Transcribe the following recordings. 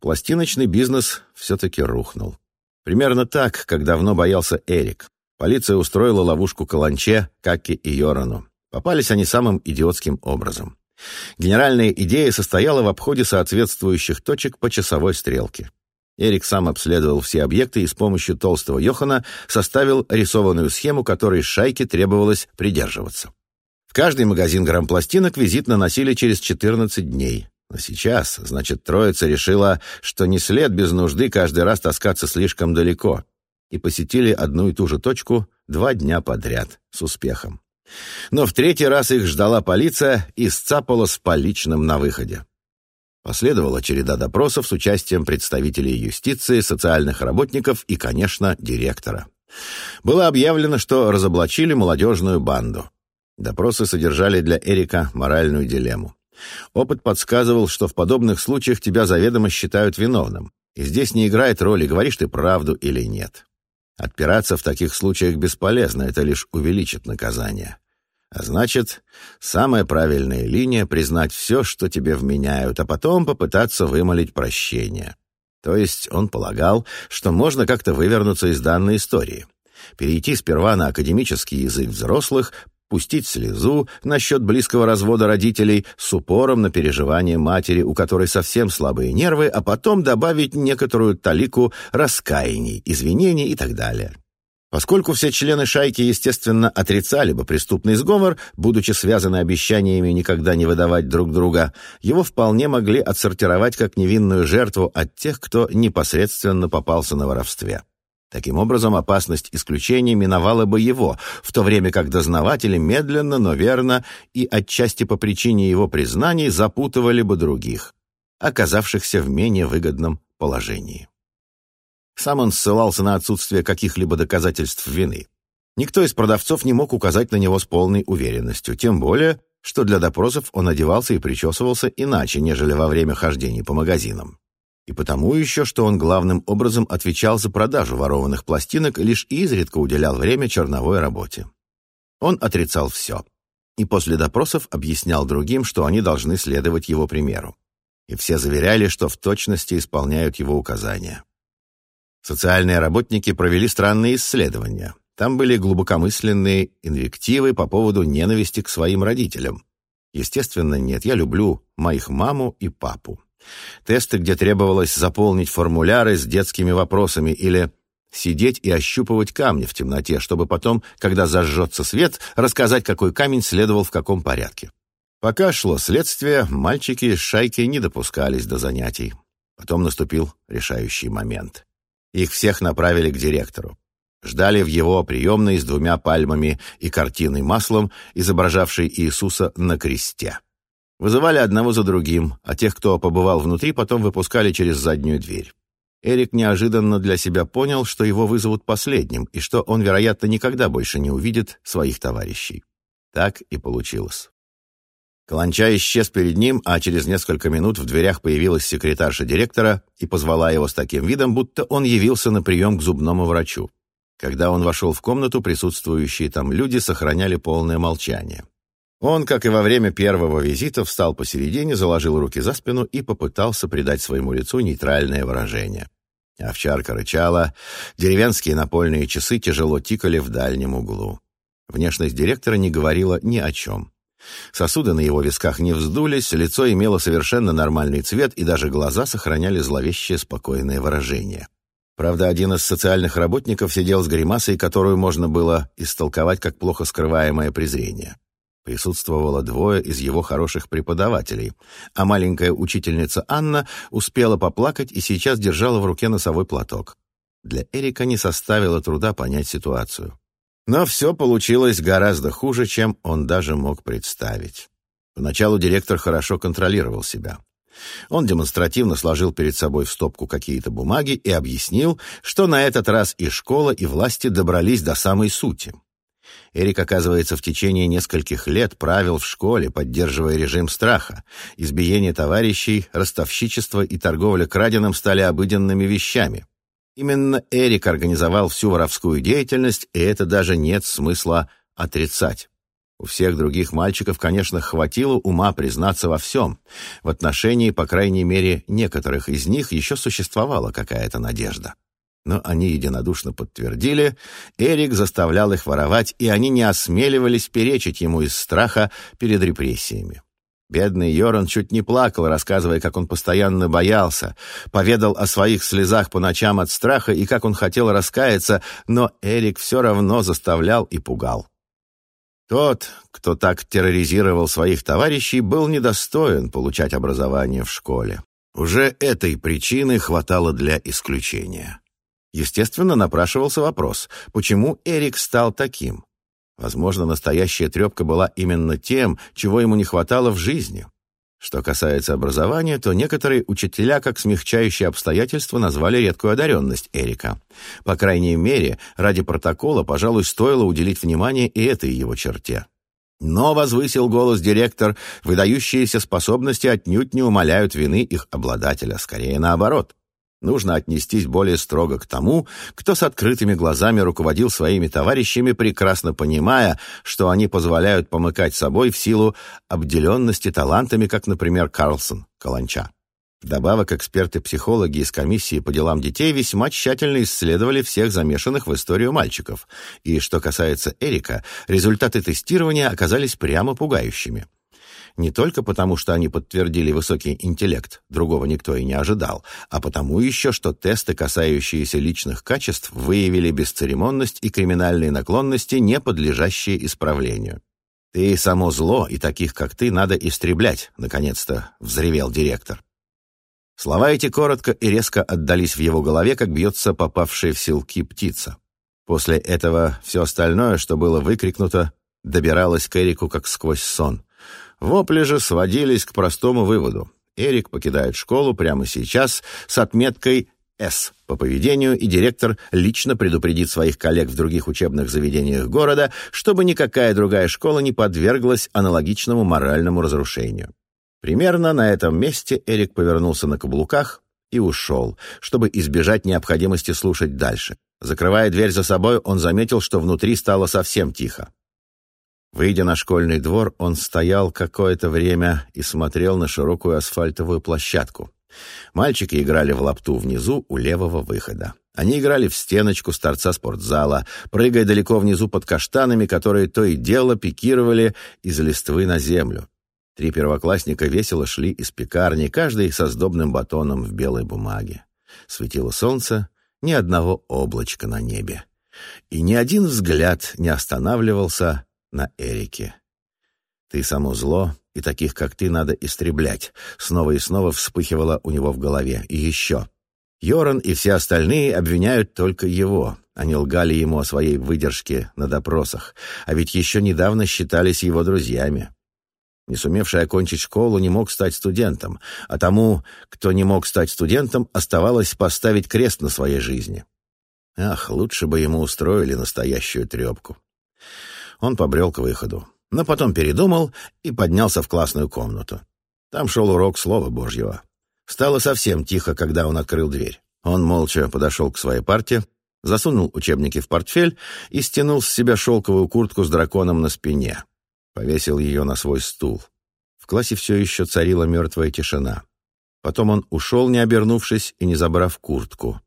Пластиночный бизнес все-таки рухнул. Примерно так, как давно боялся Эрик. Полиция устроила ловушку Каланче, Какки и Йорану. Попались они самым идиотским образом. Генеральная идея состояла в обходе соответствующих точек по часовой стрелке. Эрик сам обследовал все объекты и с помощью толстого Йохана составил рисованную схему, которой шайке требовалось придерживаться. В каждый магазин грампластинок визит наносили через 14 дней. Но сейчас, значит, троица решила, что не след без нужды каждый раз таскаться слишком далеко, и посетили одну и ту же точку два дня подряд с успехом. Но в третий раз их ждала полиция и сцапала с поличным на выходе. Последовала череда допросов с участием представителей юстиции, социальных работников и, конечно, директора. Было объявлено, что разоблачили молодежную банду. Допросы содержали для Эрика моральную дилемму. Опыт подсказывал, что в подобных случаях тебя заведомо считают виновным. И здесь не играет роли, говоришь ты правду или нет. Отпираться в таких случаях бесполезно, это лишь увеличит наказание. А значит, самая правильная линия — признать все, что тебе вменяют, а потом попытаться вымолить прощение. То есть он полагал, что можно как-то вывернуться из данной истории. Перейти сперва на академический язык взрослых, пустить слезу насчет близкого развода родителей с упором на переживание матери, у которой совсем слабые нервы, а потом добавить некоторую талику раскаяний, извинений и так далее. Поскольку все члены шайки, естественно, отрицали бы преступный сговор, будучи связаны обещаниями никогда не выдавать друг друга, его вполне могли отсортировать как невинную жертву от тех, кто непосредственно попался на воровстве. Таким образом, опасность исключения миновала бы его, в то время как дознаватели медленно, но верно и отчасти по причине его признаний запутывали бы других, оказавшихся в менее выгодном положении. Сам он ссылался на отсутствие каких-либо доказательств вины. Никто из продавцов не мог указать на него с полной уверенностью, тем более, что для допросов он одевался и причесывался иначе, нежели во время хождений по магазинам. И потому еще, что он главным образом отвечал за продажу ворованных пластинок лишь изредка уделял время черновой работе. Он отрицал все. И после допросов объяснял другим, что они должны следовать его примеру. И все заверяли, что в точности исполняют его указания. Социальные работники провели странные исследования. Там были глубокомысленные инвективы по поводу ненависти к своим родителям. Естественно, нет, я люблю моих маму и папу. Тесты, где требовалось заполнить формуляры с детскими вопросами или сидеть и ощупывать камни в темноте, чтобы потом, когда зажжется свет, рассказать, какой камень следовал в каком порядке. Пока шло следствие, мальчики из шайки не допускались до занятий. Потом наступил решающий момент. Их всех направили к директору. Ждали в его приемной с двумя пальмами и картиной маслом, изображавшей Иисуса на кресте. Вызывали одного за другим, а тех, кто побывал внутри, потом выпускали через заднюю дверь. Эрик неожиданно для себя понял, что его вызовут последним, и что он, вероятно, никогда больше не увидит своих товарищей. Так и получилось. Каланча исчез перед ним, а через несколько минут в дверях появилась секретарша директора и позвала его с таким видом, будто он явился на прием к зубному врачу. Когда он вошел в комнату, присутствующие там люди сохраняли полное молчание. Он, как и во время первого визита, встал посередине, заложил руки за спину и попытался придать своему лицу нейтральное выражение. Овчарка рычала, деревенские напольные часы тяжело тикали в дальнем углу. Внешность директора не говорила ни о чем. Сосуды на его висках не вздулись, лицо имело совершенно нормальный цвет, и даже глаза сохраняли зловещее спокойное выражение. Правда, один из социальных работников сидел с гримасой, которую можно было истолковать как плохо скрываемое презрение. Присутствовало двое из его хороших преподавателей, а маленькая учительница Анна успела поплакать и сейчас держала в руке носовой платок. Для Эрика не составило труда понять ситуацию. Но все получилось гораздо хуже, чем он даже мог представить. Поначалу директор хорошо контролировал себя. Он демонстративно сложил перед собой в стопку какие-то бумаги и объяснил, что на этот раз и школа, и власти добрались до самой сути. Эрик, оказывается, в течение нескольких лет правил в школе, поддерживая режим страха. Избиение товарищей, ростовщичество и торговля краденым стали обыденными вещами. Именно Эрик организовал всю воровскую деятельность, и это даже нет смысла отрицать. У всех других мальчиков, конечно, хватило ума признаться во всем. В отношении, по крайней мере, некоторых из них еще существовала какая-то надежда. Но они единодушно подтвердили, Эрик заставлял их воровать, и они не осмеливались перечить ему из страха перед репрессиями. Бедный Йоран чуть не плакал, рассказывая, как он постоянно боялся, поведал о своих слезах по ночам от страха и как он хотел раскаяться, но Эрик все равно заставлял и пугал. Тот, кто так терроризировал своих товарищей, был недостоин получать образование в школе. Уже этой причины хватало для исключения. Естественно, напрашивался вопрос, почему Эрик стал таким? Возможно, настоящая трепка была именно тем, чего ему не хватало в жизни. Что касается образования, то некоторые учителя как смягчающие обстоятельства назвали редкую одаренность Эрика. По крайней мере, ради протокола, пожалуй, стоило уделить внимание и этой его черте. Но, возвысил голос директор, выдающиеся способности отнюдь не умаляют вины их обладателя, скорее наоборот. Нужно отнестись более строго к тому, кто с открытыми глазами руководил своими товарищами, прекрасно понимая, что они позволяют помыкать собой в силу обделенности талантами, как, например, Карлсон, Каланча. Вдобавок, эксперты-психологи из комиссии по делам детей весьма тщательно исследовали всех замешанных в историю мальчиков. И что касается Эрика, результаты тестирования оказались прямо пугающими не только потому, что они подтвердили высокий интеллект, другого никто и не ожидал, а потому еще, что тесты, касающиеся личных качеств, выявили бесцеремонность и криминальные наклонности, не подлежащие исправлению. «Ты само зло, и таких, как ты, надо истреблять», — наконец-то взревел директор. Слова эти коротко и резко отдались в его голове, как бьется попавшая в селки птица. После этого все остальное, что было выкрикнуто, добиралось к Эрику как сквозь сон. Вопли же сводились к простому выводу. Эрик покидает школу прямо сейчас с отметкой «С» по поведению, и директор лично предупредит своих коллег в других учебных заведениях города, чтобы никакая другая школа не подверглась аналогичному моральному разрушению. Примерно на этом месте Эрик повернулся на каблуках и ушел, чтобы избежать необходимости слушать дальше. Закрывая дверь за собой, он заметил, что внутри стало совсем тихо. Выйдя на школьный двор, он стоял какое-то время и смотрел на широкую асфальтовую площадку. Мальчики играли в лапту внизу у левого выхода. Они играли в стеночку с торца спортзала, прыгая далеко внизу под каштанами, которые то и дело пикировали из листвы на землю. Три первоклассника весело шли из пекарни, каждый со сдобным батоном в белой бумаге. Светило солнце, ни одного облачка на небе. И ни один взгляд не останавливался на Эрике. «Ты само зло, и таких, как ты, надо истреблять», снова и снова вспыхивало у него в голове. И еще. Йоран и все остальные обвиняют только его. Они лгали ему о своей выдержке на допросах, а ведь еще недавно считались его друзьями. Не сумевший окончить школу не мог стать студентом, а тому, кто не мог стать студентом, оставалось поставить крест на своей жизни. Ах, лучше бы ему устроили настоящую трепку. Он побрел к выходу, но потом передумал и поднялся в классную комнату. Там шел урок Слова Божьего. Стало совсем тихо, когда он открыл дверь. Он молча подошел к своей парте, засунул учебники в портфель и стянул с себя шелковую куртку с драконом на спине. Повесил ее на свой стул. В классе все еще царила мертвая тишина. Потом он ушел, не обернувшись и не забрав куртку.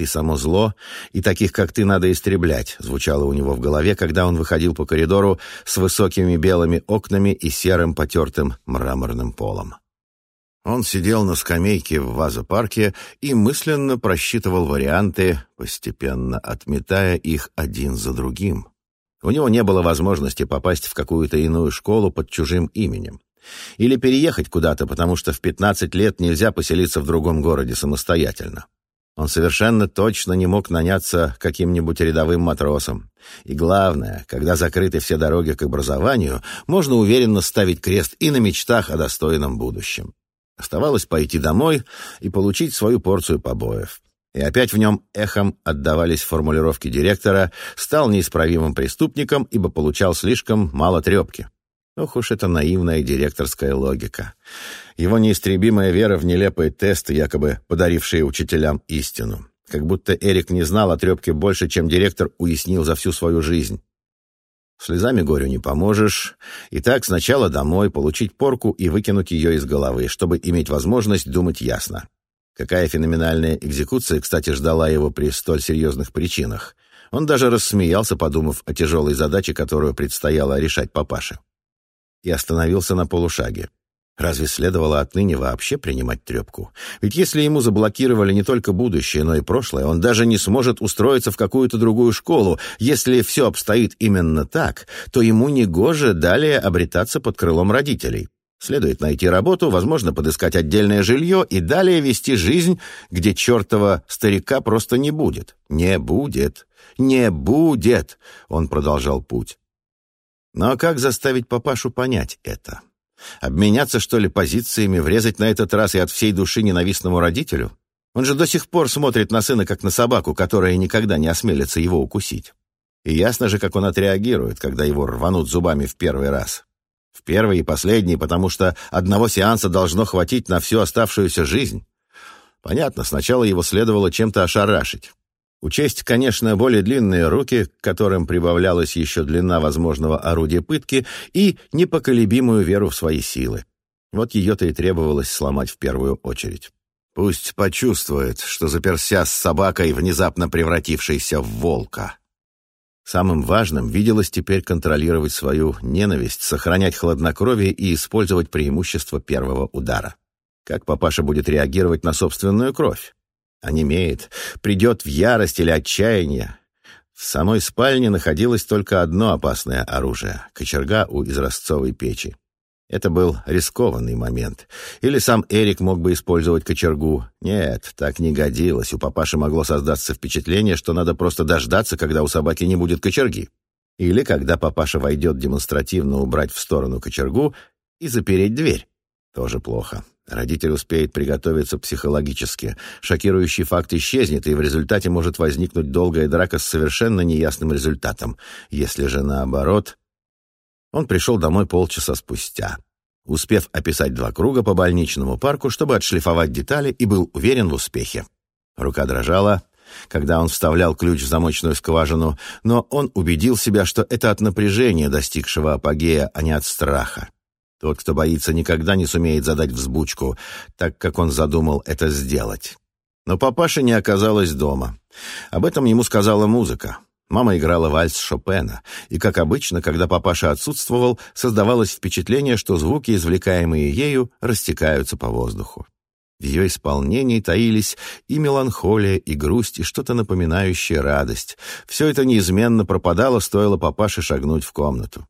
«Ты само зло, и таких, как ты, надо истреблять», звучало у него в голове, когда он выходил по коридору с высокими белыми окнами и серым потертым мраморным полом. Он сидел на скамейке в вазопарке и мысленно просчитывал варианты, постепенно отметая их один за другим. У него не было возможности попасть в какую-то иную школу под чужим именем. Или переехать куда-то, потому что в 15 лет нельзя поселиться в другом городе самостоятельно. Он совершенно точно не мог наняться каким-нибудь рядовым матросом. И главное, когда закрыты все дороги к образованию, можно уверенно ставить крест и на мечтах о достойном будущем. Оставалось пойти домой и получить свою порцию побоев. И опять в нем эхом отдавались формулировки директора «стал неисправимым преступником, ибо получал слишком мало трепки». Ох уж эта наивная директорская логика. Его неистребимая вера в нелепые тесты, якобы подарившие учителям истину. Как будто Эрик не знал о трепке больше, чем директор уяснил за всю свою жизнь. Слезами горю не поможешь. Итак, сначала домой, получить порку и выкинуть ее из головы, чтобы иметь возможность думать ясно. Какая феноменальная экзекуция, кстати, ждала его при столь серьезных причинах. Он даже рассмеялся, подумав о тяжелой задаче, которую предстояло решать папаше. И остановился на полушаге. Разве следовало отныне вообще принимать трепку? Ведь если ему заблокировали не только будущее, но и прошлое, он даже не сможет устроиться в какую-то другую школу. Если все обстоит именно так, то ему не гоже далее обретаться под крылом родителей. Следует найти работу, возможно, подыскать отдельное жилье и далее вести жизнь, где чертова старика просто не будет. Не будет. Не будет. Он продолжал путь. Но как заставить папашу понять это? Обменяться, что ли, позициями, врезать на этот раз и от всей души ненавистному родителю? Он же до сих пор смотрит на сына, как на собаку, которая никогда не осмелится его укусить. И ясно же, как он отреагирует, когда его рванут зубами в первый раз. В первый и последний, потому что одного сеанса должно хватить на всю оставшуюся жизнь. Понятно, сначала его следовало чем-то ошарашить. Учесть, конечно, более длинные руки, к которым прибавлялась еще длина возможного орудия пытки, и непоколебимую веру в свои силы. Вот ее-то и требовалось сломать в первую очередь. Пусть почувствует, что заперся с собакой, внезапно превратившейся в волка. Самым важным виделось теперь контролировать свою ненависть, сохранять хладнокровие и использовать преимущество первого удара. Как папаша будет реагировать на собственную кровь? Онемеет, придет в ярость или отчаяние. В самой спальне находилось только одно опасное оружие — кочерга у изразцовой печи. Это был рискованный момент. Или сам Эрик мог бы использовать кочергу. Нет, так не годилось. У папаши могло создаться впечатление, что надо просто дождаться, когда у собаки не будет кочерги. Или когда папаша войдет демонстративно убрать в сторону кочергу и запереть дверь. Тоже плохо. Родитель успеет приготовиться психологически. Шокирующий факт исчезнет, и в результате может возникнуть долгая драка с совершенно неясным результатом. Если же наоборот... Он пришел домой полчаса спустя, успев описать два круга по больничному парку, чтобы отшлифовать детали, и был уверен в успехе. Рука дрожала, когда он вставлял ключ в замочную скважину, но он убедил себя, что это от напряжения, достигшего апогея, а не от страха. Тот, кто боится, никогда не сумеет задать взбучку, так как он задумал это сделать. Но папаша не оказалась дома. Об этом ему сказала музыка. Мама играла вальс Шопена, и, как обычно, когда папаша отсутствовал, создавалось впечатление, что звуки, извлекаемые ею, растекаются по воздуху. В ее исполнении таились и меланхолия, и грусть, и что-то напоминающее радость. Все это неизменно пропадало, стоило папаше шагнуть в комнату.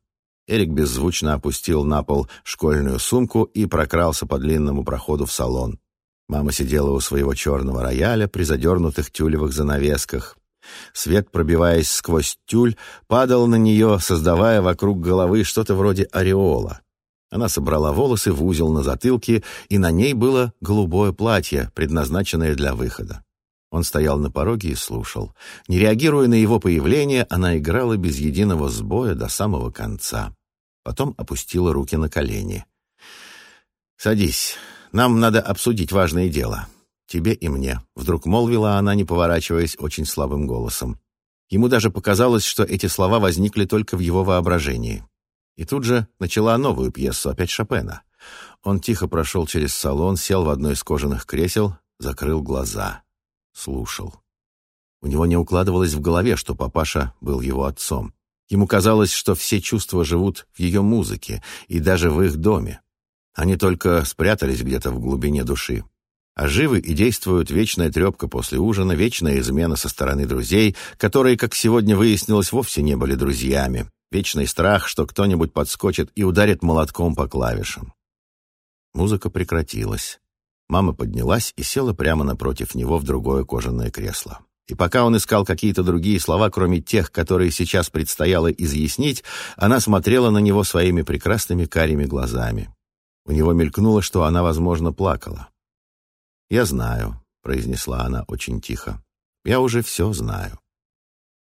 Эрик беззвучно опустил на пол школьную сумку и прокрался по длинному проходу в салон. Мама сидела у своего черного рояля при задернутых тюлевых занавесках. Свет, пробиваясь сквозь тюль, падал на нее, создавая вокруг головы что-то вроде ореола. Она собрала волосы в узел на затылке, и на ней было голубое платье, предназначенное для выхода. Он стоял на пороге и слушал. Не реагируя на его появление, она играла без единого сбоя до самого конца. Потом опустила руки на колени. «Садись. Нам надо обсудить важное дело. Тебе и мне», — вдруг молвила она, не поворачиваясь, очень слабым голосом. Ему даже показалось, что эти слова возникли только в его воображении. И тут же начала новую пьесу, опять Шопена. Он тихо прошел через салон, сел в одно из кожаных кресел, закрыл глаза. Слушал. У него не укладывалось в голове, что папаша был его отцом. Ему казалось, что все чувства живут в ее музыке и даже в их доме. Они только спрятались где-то в глубине души. А живы и действуют вечная трепка после ужина, вечная измена со стороны друзей, которые, как сегодня выяснилось, вовсе не были друзьями, вечный страх, что кто-нибудь подскочит и ударит молотком по клавишам. Музыка прекратилась. Мама поднялась и села прямо напротив него в другое кожаное кресло. И пока он искал какие-то другие слова, кроме тех, которые сейчас предстояло изъяснить, она смотрела на него своими прекрасными карими глазами. У него мелькнуло, что она, возможно, плакала. «Я знаю», — произнесла она очень тихо. «Я уже все знаю».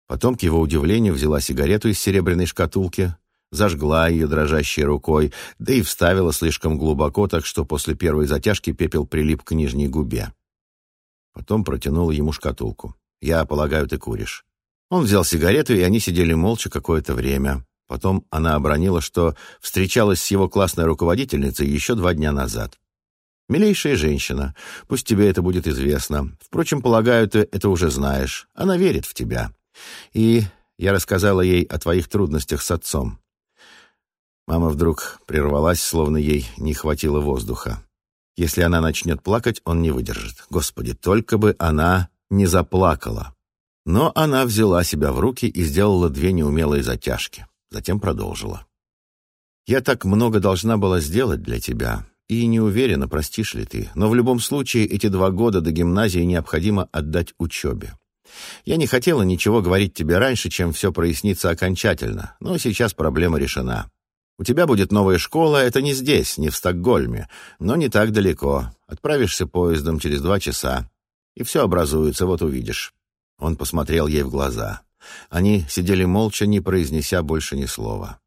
Потом, к его удивлению, взяла сигарету из серебряной шкатулки, зажгла ее дрожащей рукой, да и вставила слишком глубоко, так что после первой затяжки пепел прилип к нижней губе. Потом протянула ему шкатулку. «Я полагаю, ты куришь». Он взял сигарету, и они сидели молча какое-то время. Потом она обронила, что встречалась с его классной руководительницей еще два дня назад. «Милейшая женщина, пусть тебе это будет известно. Впрочем, полагаю, ты это уже знаешь. Она верит в тебя. И я рассказала ей о твоих трудностях с отцом». Мама вдруг прервалась, словно ей не хватило воздуха. Если она начнет плакать, он не выдержит. Господи, только бы она не заплакала. Но она взяла себя в руки и сделала две неумелые затяжки. Затем продолжила. «Я так много должна была сделать для тебя, и не уверена, простишь ли ты, но в любом случае эти два года до гимназии необходимо отдать учебе. Я не хотела ничего говорить тебе раньше, чем все прояснится окончательно, но сейчас проблема решена. У тебя будет новая школа, это не здесь, не в Стокгольме, но не так далеко. Отправишься поездом через два часа, и все образуется, вот увидишь». Он посмотрел ей в глаза. Они сидели молча, не произнеся больше ни слова.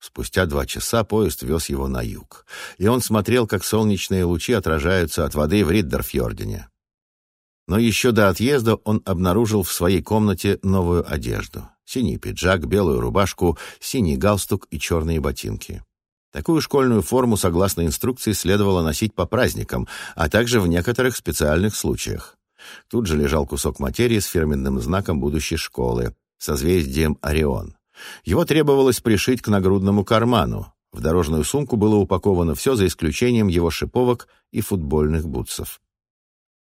Спустя два часа поезд вез его на юг, и он смотрел, как солнечные лучи отражаются от воды в Риддерфьордене. Но еще до отъезда он обнаружил в своей комнате новую одежду. Синий пиджак, белую рубашку, синий галстук и черные ботинки. Такую школьную форму, согласно инструкции, следовало носить по праздникам, а также в некоторых специальных случаях. Тут же лежал кусок материи с фирменным знаком будущей школы, созвездием Орион. Его требовалось пришить к нагрудному карману. В дорожную сумку было упаковано все, за исключением его шиповок и футбольных бутсов.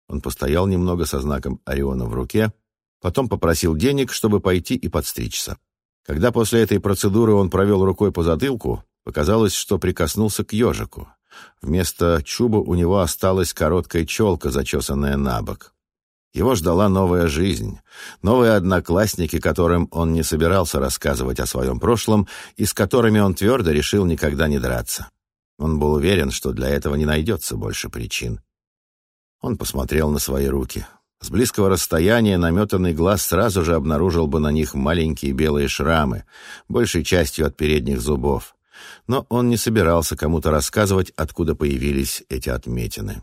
Он постоял немного со знаком Ориона в руке, потом попросил денег, чтобы пойти и подстричься. Когда после этой процедуры он провел рукой по затылку, показалось, что прикоснулся к ежику. Вместо чуба у него осталась короткая челка, зачесанная на бок. Его ждала новая жизнь, новые одноклассники, которым он не собирался рассказывать о своем прошлом и с которыми он твердо решил никогда не драться. Он был уверен, что для этого не найдется больше причин. Он посмотрел на свои руки. С близкого расстояния наметанный глаз сразу же обнаружил бы на них маленькие белые шрамы, большей частью от передних зубов. Но он не собирался кому-то рассказывать, откуда появились эти отметины.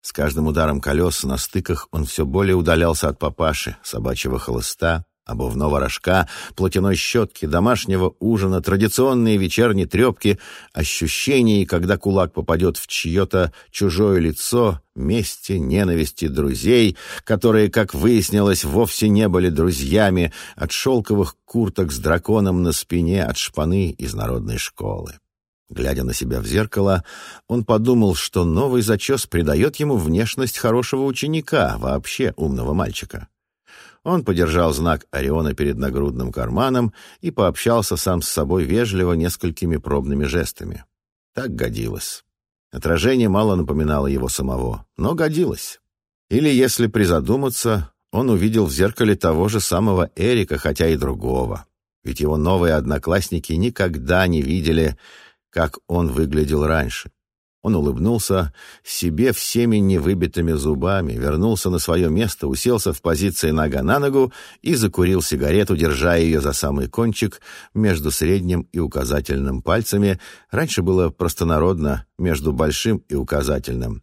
С каждым ударом колес на стыках он все более удалялся от папаши, собачьего холыста, обувного рожка, платяной щетки, домашнего ужина, традиционные вечерние трепки, ощущений, когда кулак попадет в чье-то чужое лицо, мести, ненависти друзей, которые, как выяснилось, вовсе не были друзьями, от шелковых курток с драконом на спине, от шпаны из народной школы. Глядя на себя в зеркало, он подумал, что новый зачес придает ему внешность хорошего ученика, вообще умного мальчика. Он подержал знак Ориона перед нагрудным карманом и пообщался сам с собой вежливо несколькими пробными жестами. Так годилось. Отражение мало напоминало его самого, но годилось. Или, если призадуматься, он увидел в зеркале того же самого Эрика, хотя и другого. Ведь его новые одноклассники никогда не видели как он выглядел раньше. Он улыбнулся себе всеми невыбитыми зубами, вернулся на свое место, уселся в позиции нога на ногу и закурил сигарету, держа ее за самый кончик между средним и указательным пальцами. Раньше было простонародно между большим и указательным.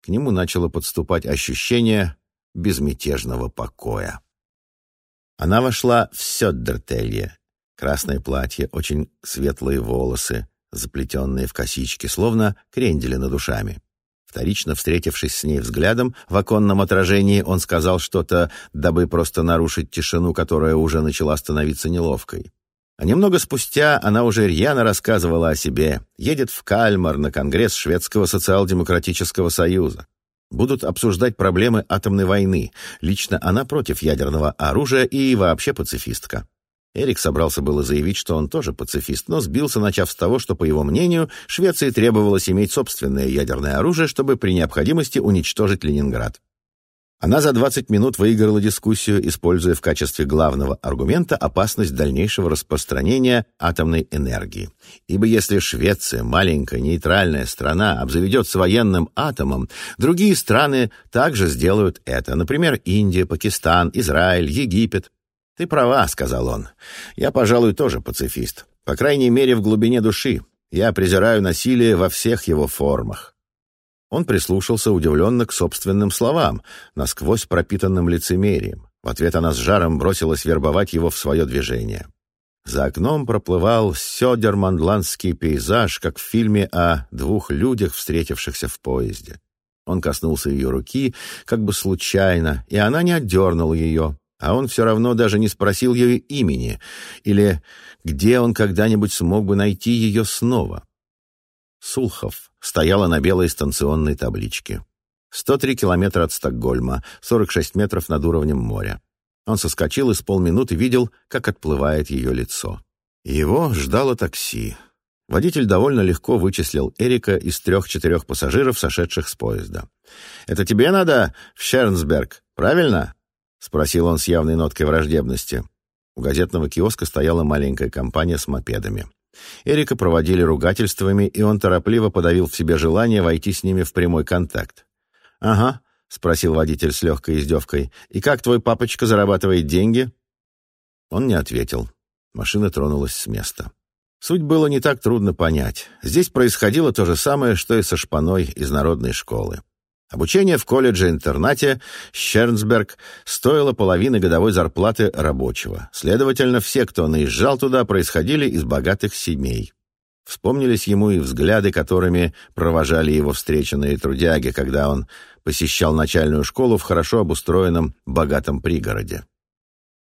К нему начало подступать ощущение безмятежного покоя. Она вошла в Сёддертелье. Красное платье, очень светлые волосы, заплетенные в косички, словно крендели над душами. Вторично встретившись с ней взглядом, в оконном отражении он сказал что-то, дабы просто нарушить тишину, которая уже начала становиться неловкой. А немного спустя она уже рьяно рассказывала о себе. Едет в Кальмар на Конгресс Шведского социал-демократического союза. Будут обсуждать проблемы атомной войны. Лично она против ядерного оружия и вообще пацифистка. Эрик собрался было заявить, что он тоже пацифист, но сбился, начав с того, что, по его мнению, Швеции требовалось иметь собственное ядерное оружие, чтобы при необходимости уничтожить Ленинград. Она за 20 минут выиграла дискуссию, используя в качестве главного аргумента опасность дальнейшего распространения атомной энергии. Ибо если Швеция, маленькая нейтральная страна, обзаведется военным атомом, другие страны также сделают это, например, Индия, Пакистан, Израиль, Египет. «Ты права», — сказал он. «Я, пожалуй, тоже пацифист. По крайней мере, в глубине души. Я презираю насилие во всех его формах». Он прислушался удивленно к собственным словам, насквозь пропитанным лицемерием. В ответ она с жаром бросилась вербовать его в свое движение. За окном проплывал сёдерманландский пейзаж, как в фильме о двух людях, встретившихся в поезде. Он коснулся ее руки, как бы случайно, и она не отдернула ее, а он все равно даже не спросил ее имени или где он когда-нибудь смог бы найти ее снова. Сулхов стояла на белой станционной табличке. 103 километра от Стокгольма, 46 метров над уровнем моря. Он соскочил и с полминуты видел, как отплывает ее лицо. Его ждало такси. Водитель довольно легко вычислил Эрика из трех-четырех пассажиров, сошедших с поезда. «Это тебе надо в Шернсберг, правильно?» — спросил он с явной ноткой враждебности. У газетного киоска стояла маленькая компания с мопедами. Эрика проводили ругательствами, и он торопливо подавил в себе желание войти с ними в прямой контакт. «Ага», — спросил водитель с легкой издевкой. «И как твой папочка зарабатывает деньги?» Он не ответил. Машина тронулась с места. Суть было не так трудно понять. Здесь происходило то же самое, что и со шпаной из народной школы. Обучение в колледже-интернате Щернсберг стоило половины годовой зарплаты рабочего. Следовательно, все, кто наезжал туда, происходили из богатых семей. Вспомнились ему и взгляды, которыми провожали его встреченные трудяги, когда он посещал начальную школу в хорошо обустроенном богатом пригороде.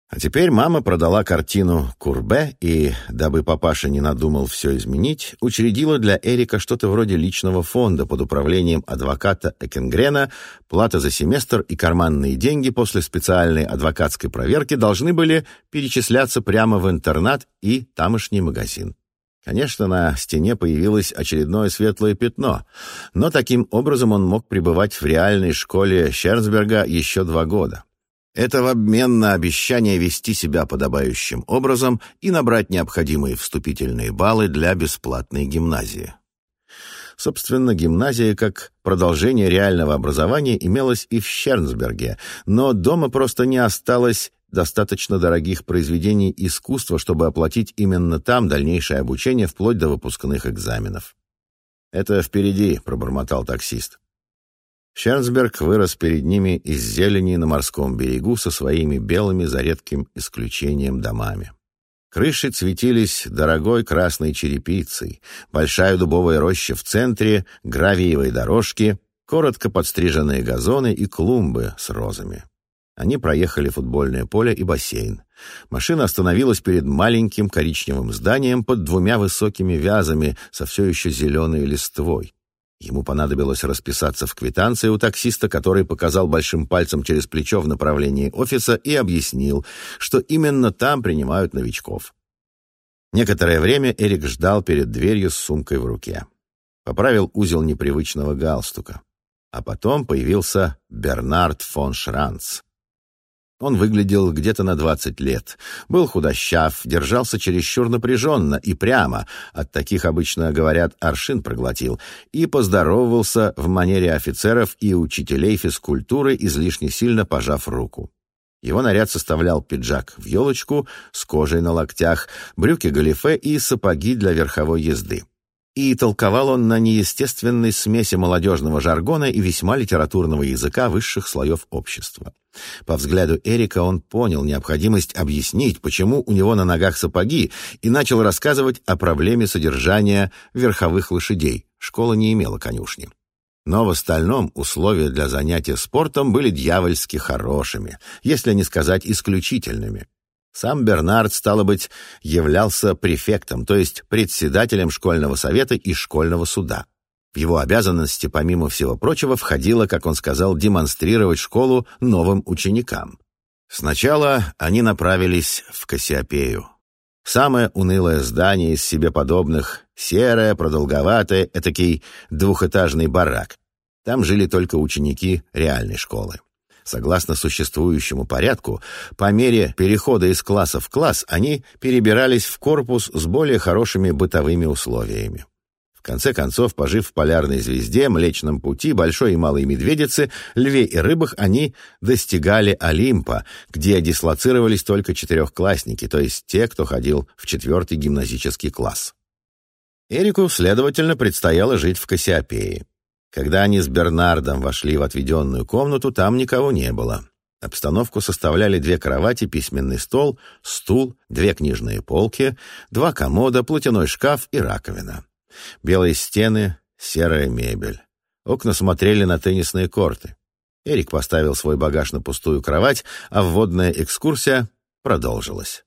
А теперь мама продала картину Курбе и, дабы папаша не надумал все изменить, учредила для Эрика что-то вроде личного фонда под управлением адвоката Экенгрена, плата за семестр и карманные деньги после специальной адвокатской проверки должны были перечисляться прямо в интернат и тамошний магазин. Конечно, на стене появилось очередное светлое пятно, но таким образом он мог пребывать в реальной школе Щерцберга еще два года. Это в обмен на обещание вести себя подобающим образом и набрать необходимые вступительные баллы для бесплатной гимназии. Собственно, гимназия как продолжение реального образования имелась и в Щернсберге, но дома просто не осталось достаточно дорогих произведений искусства, чтобы оплатить именно там дальнейшее обучение вплоть до выпускных экзаменов. «Это впереди», — пробормотал таксист. Щернсберг вырос перед ними из зелени на морском берегу со своими белыми, за редким исключением, домами. Крыши цветились дорогой красной черепицей, большая дубовая роща в центре, гравиевые дорожки, коротко подстриженные газоны и клумбы с розами. Они проехали футбольное поле и бассейн. Машина остановилась перед маленьким коричневым зданием под двумя высокими вязами со все еще зеленой листвой. Ему понадобилось расписаться в квитанции у таксиста, который показал большим пальцем через плечо в направлении офиса и объяснил, что именно там принимают новичков. Некоторое время Эрик ждал перед дверью с сумкой в руке. Поправил узел непривычного галстука. А потом появился Бернард фон Шранц. Он выглядел где-то на двадцать лет, был худощав, держался чересчур напряженно и прямо, от таких обычно говорят «аршин проглотил», и поздоровался в манере офицеров и учителей физкультуры, излишне сильно пожав руку. Его наряд составлял пиджак в елочку с кожей на локтях, брюки-галифе и сапоги для верховой езды и толковал он на неестественной смеси молодежного жаргона и весьма литературного языка высших слоев общества. По взгляду Эрика он понял необходимость объяснить, почему у него на ногах сапоги, и начал рассказывать о проблеме содержания верховых лошадей. Школа не имела конюшни. Но в остальном условия для занятия спортом были дьявольски хорошими, если не сказать исключительными. Сам Бернард, стало быть, являлся префектом, то есть председателем школьного совета и школьного суда. В его обязанности, помимо всего прочего, входило, как он сказал, демонстрировать школу новым ученикам. Сначала они направились в Кассиопею. Самое унылое здание из себе подобных, серое, продолговатое, этакий двухэтажный барак. Там жили только ученики реальной школы. Согласно существующему порядку, по мере перехода из класса в класс они перебирались в корпус с более хорошими бытовыми условиями. В конце концов, пожив в полярной звезде, Млечном пути, Большой и Малой Медведице, Льве и Рыбах, они достигали Олимпа, где дислоцировались только четырехклассники, то есть те, кто ходил в четвертый гимназический класс. Эрику, следовательно, предстояло жить в Кассиопее. Когда они с Бернардом вошли в отведенную комнату, там никого не было. Обстановку составляли две кровати, письменный стол, стул, две книжные полки, два комода, платяной шкаф и раковина. Белые стены, серая мебель. Окна смотрели на теннисные корты. Эрик поставил свой багаж на пустую кровать, а вводная экскурсия продолжилась.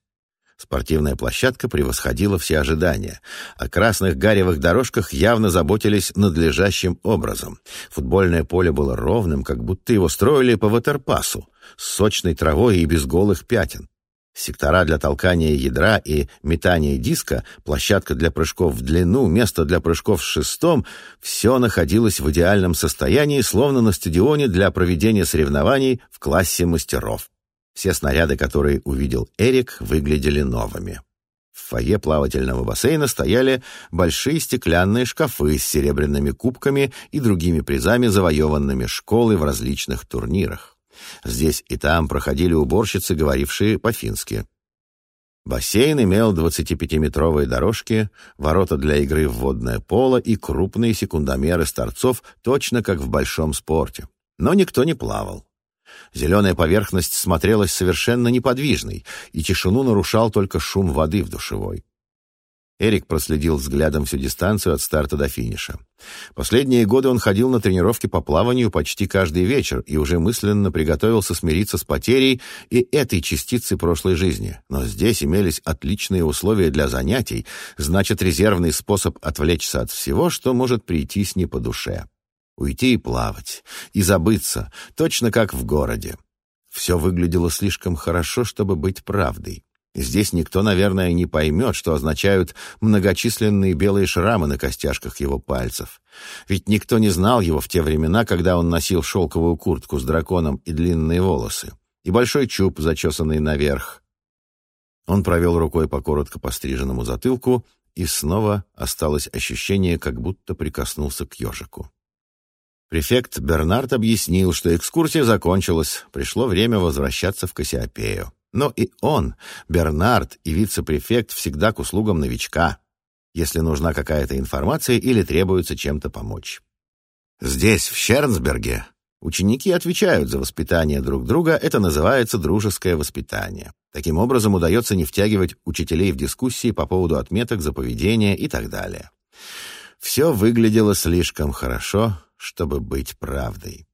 Спортивная площадка превосходила все ожидания. О красных гаревых дорожках явно заботились надлежащим образом. Футбольное поле было ровным, как будто его строили по ватерпасу, с сочной травой и без голых пятен. Сектора для толкания ядра и метания диска, площадка для прыжков в длину, место для прыжков с шестом — все находилось в идеальном состоянии, словно на стадионе для проведения соревнований в классе мастеров. Все снаряды, которые увидел Эрик, выглядели новыми. В фойе плавательного бассейна стояли большие стеклянные шкафы с серебряными кубками и другими призами, завоеванными школой в различных турнирах. Здесь и там проходили уборщицы, говорившие по-фински. Бассейн имел 25-метровые дорожки, ворота для игры в водное поло и крупные секундомеры с точно как в большом спорте. Но никто не плавал. Зеленая поверхность смотрелась совершенно неподвижной, и тишину нарушал только шум воды в душевой. Эрик проследил взглядом всю дистанцию от старта до финиша. Последние годы он ходил на тренировки по плаванию почти каждый вечер и уже мысленно приготовился смириться с потерей и этой частицы прошлой жизни. Но здесь имелись отличные условия для занятий, значит, резервный способ отвлечься от всего, что может прийтись не по душе. Уйти и плавать, и забыться, точно как в городе. Все выглядело слишком хорошо, чтобы быть правдой. Здесь никто, наверное, не поймет, что означают многочисленные белые шрамы на костяшках его пальцев. Ведь никто не знал его в те времена, когда он носил шелковую куртку с драконом и длинные волосы, и большой чуб, зачесанный наверх. Он провел рукой по коротко постриженному затылку, и снова осталось ощущение, как будто прикоснулся к ежику. Префект Бернард объяснил, что экскурсия закончилась, пришло время возвращаться в Кассиопею. Но и он, Бернард и вице-префект всегда к услугам новичка, если нужна какая-то информация или требуется чем-то помочь. Здесь, в Щернсберге, ученики отвечают за воспитание друг друга, это называется дружеское воспитание. Таким образом, удается не втягивать учителей в дискуссии по поводу отметок за поведение и так далее. Все выглядело слишком хорошо, чтобы быть правдой.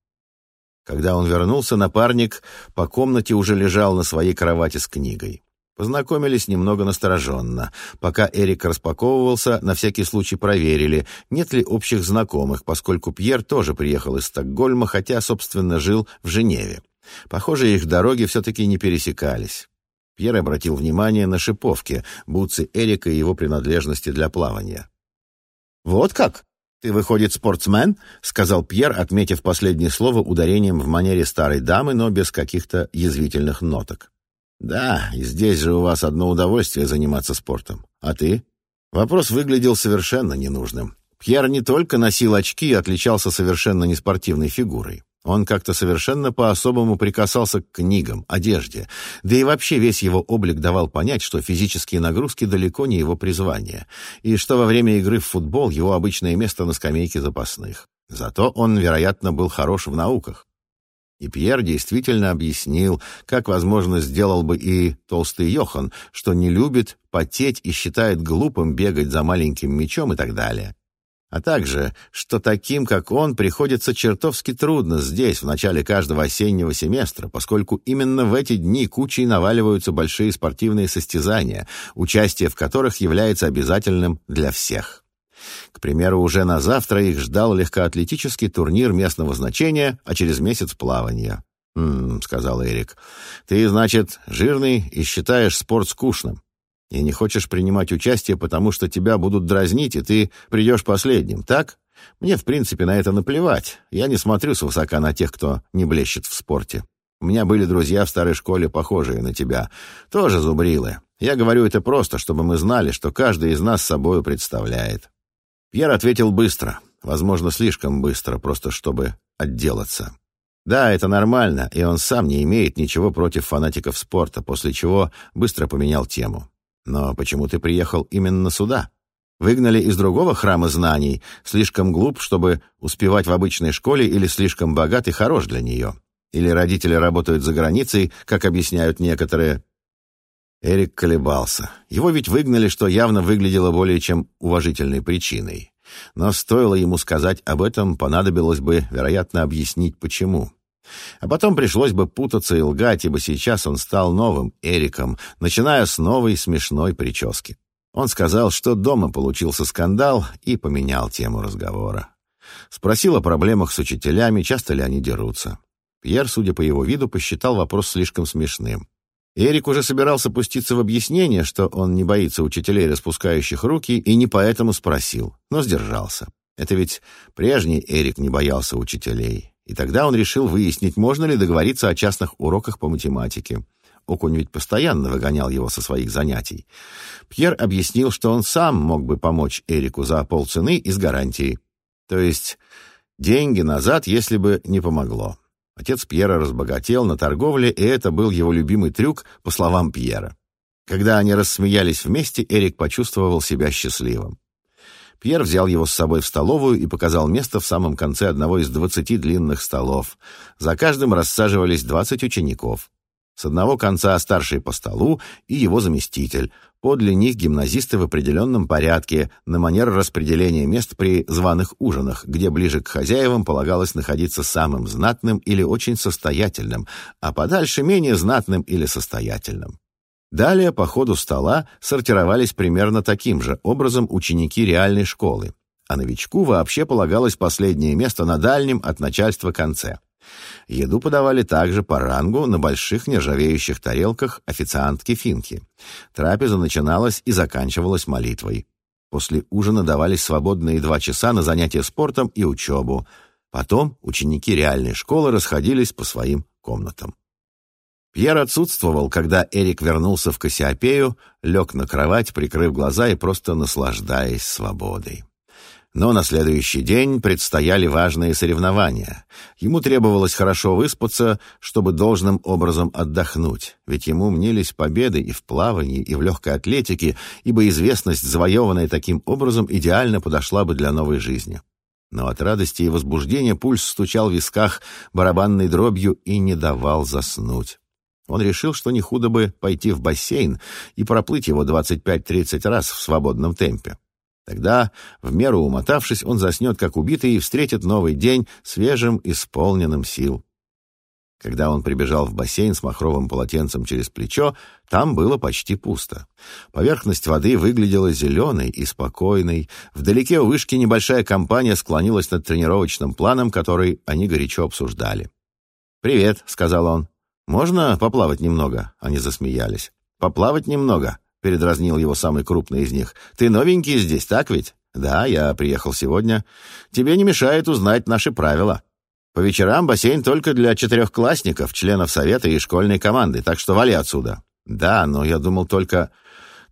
Когда он вернулся, напарник по комнате уже лежал на своей кровати с книгой. Познакомились немного настороженно. Пока Эрик распаковывался, на всякий случай проверили, нет ли общих знакомых, поскольку Пьер тоже приехал из Стокгольма, хотя, собственно, жил в Женеве. Похоже, их дороги все-таки не пересекались. Пьер обратил внимание на шиповки, бутсы Эрика и его принадлежности для плавания. «Вот как?» «Ты, выходит, спортсмен?» — сказал Пьер, отметив последнее слово ударением в манере старой дамы, но без каких-то язвительных ноток. «Да, и здесь же у вас одно удовольствие заниматься спортом. А ты?» Вопрос выглядел совершенно ненужным. Пьер не только носил очки и отличался совершенно неспортивной фигурой. Он как-то совершенно по-особому прикасался к книгам, одежде, да и вообще весь его облик давал понять, что физические нагрузки далеко не его призвание, и что во время игры в футбол его обычное место на скамейке запасных. Зато он, вероятно, был хорош в науках. И Пьер действительно объяснил, как, возможно, сделал бы и толстый Йохан, что не любит потеть и считает глупым бегать за маленьким мячом и так далее а также, что таким, как он, приходится чертовски трудно здесь, в начале каждого осеннего семестра, поскольку именно в эти дни кучей наваливаются большие спортивные состязания, участие в которых является обязательным для всех. К примеру, уже на завтра их ждал легкоатлетический турнир местного значения, а через месяц плавание. «М-м», сказал Эрик, — «ты, значит, жирный и считаешь спорт скучным и не хочешь принимать участие, потому что тебя будут дразнить, и ты придешь последним, так? Мне, в принципе, на это наплевать. Я не смотрю свысока на тех, кто не блещет в спорте. У меня были друзья в старой школе, похожие на тебя. Тоже зубрилы. Я говорю это просто, чтобы мы знали, что каждый из нас собою представляет». Пьер ответил быстро, возможно, слишком быстро, просто чтобы отделаться. Да, это нормально, и он сам не имеет ничего против фанатиков спорта, после чего быстро поменял тему. Но почему ты приехал именно сюда? Выгнали из другого храма знаний, слишком глуп, чтобы успевать в обычной школе, или слишком богат и хорош для нее? Или родители работают за границей, как объясняют некоторые. Эрик колебался. Его ведь выгнали, что явно выглядело более чем уважительной причиной. Но стоило ему сказать об этом, понадобилось бы, вероятно, объяснить, почему. А потом пришлось бы путаться и лгать, ибо сейчас он стал новым Эриком, начиная с новой смешной прически. Он сказал, что дома получился скандал, и поменял тему разговора. Спросил о проблемах с учителями, часто ли они дерутся. Пьер, судя по его виду, посчитал вопрос слишком смешным. Эрик уже собирался пуститься в объяснение, что он не боится учителей, распускающих руки, и не поэтому спросил, но сдержался. Это ведь прежний Эрик не боялся учителей. И тогда он решил выяснить, можно ли договориться о частных уроках по математике. Окунь ведь постоянно выгонял его со своих занятий. Пьер объяснил, что он сам мог бы помочь Эрику за полцены и с гарантией. То есть деньги назад, если бы не помогло. Отец Пьера разбогател на торговле, и это был его любимый трюк, по словам Пьера. Когда они рассмеялись вместе, Эрик почувствовал себя счастливым. Пьер взял его с собой в столовую и показал место в самом конце одного из двадцати длинных столов. За каждым рассаживались двадцать учеников. С одного конца старший по столу и его заместитель. Подле них гимназисты в определенном порядке, на манер распределения мест при званых ужинах, где ближе к хозяевам полагалось находиться самым знатным или очень состоятельным, а подальше менее знатным или состоятельным. Далее по ходу стола сортировались примерно таким же образом ученики реальной школы, а новичку вообще полагалось последнее место на дальнем от начальства конце. Еду подавали также по рангу на больших нержавеющих тарелках официантки-финки. Трапеза начиналась и заканчивалась молитвой. После ужина давались свободные два часа на занятия спортом и учебу. Потом ученики реальной школы расходились по своим комнатам. Пьер отсутствовал, когда Эрик вернулся в Кассиопею, лег на кровать, прикрыв глаза и просто наслаждаясь свободой. Но на следующий день предстояли важные соревнования. Ему требовалось хорошо выспаться, чтобы должным образом отдохнуть, ведь ему мнились победы и в плавании, и в легкой атлетике, ибо известность, завоеванная таким образом, идеально подошла бы для новой жизни. Но от радости и возбуждения пульс стучал в висках барабанной дробью и не давал заснуть. Он решил, что не худо бы пойти в бассейн и проплыть его 25-30 раз в свободном темпе. Тогда, в меру умотавшись, он заснет как убитый и встретит новый день свежим, исполненным сил. Когда он прибежал в бассейн с махровым полотенцем через плечо, там было почти пусто. Поверхность воды выглядела зеленой и спокойной. Вдалеке у вышки небольшая компания склонилась над тренировочным планом, который они горячо обсуждали. «Привет», — сказал он. «Можно поплавать немного?» Они засмеялись. «Поплавать немного?» передразнил его самый крупный из них. «Ты новенький здесь, так ведь?» «Да, я приехал сегодня. Тебе не мешает узнать наши правила. По вечерам бассейн только для четырехклассников, членов совета и школьной команды, так что вали отсюда». «Да, но я думал только...»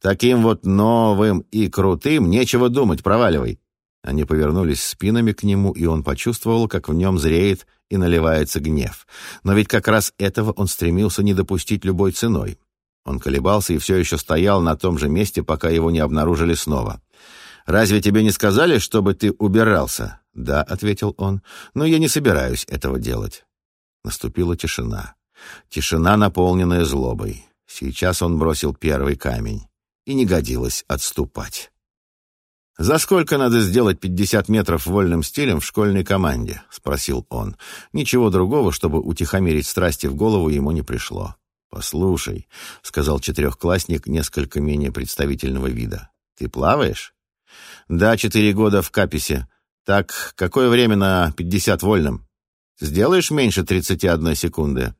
«Таким вот новым и крутым нечего думать, проваливай». Они повернулись спинами к нему, и он почувствовал, как в нем зреет и наливается гнев. Но ведь как раз этого он стремился не допустить любой ценой. Он колебался и все еще стоял на том же месте, пока его не обнаружили снова. «Разве тебе не сказали, чтобы ты убирался?» «Да», — ответил он, — «но я не собираюсь этого делать». Наступила тишина. Тишина, наполненная злобой. Сейчас он бросил первый камень. И не годилось отступать. «За сколько надо сделать пятьдесят метров вольным стилем в школьной команде?» — спросил он. Ничего другого, чтобы утихомирить страсти в голову, ему не пришло. «Послушай», — сказал четырехклассник несколько менее представительного вида, — «ты плаваешь?» «Да, четыре года в Каписе. Так, какое время на пятьдесят вольном? Сделаешь меньше тридцати одной секунды?»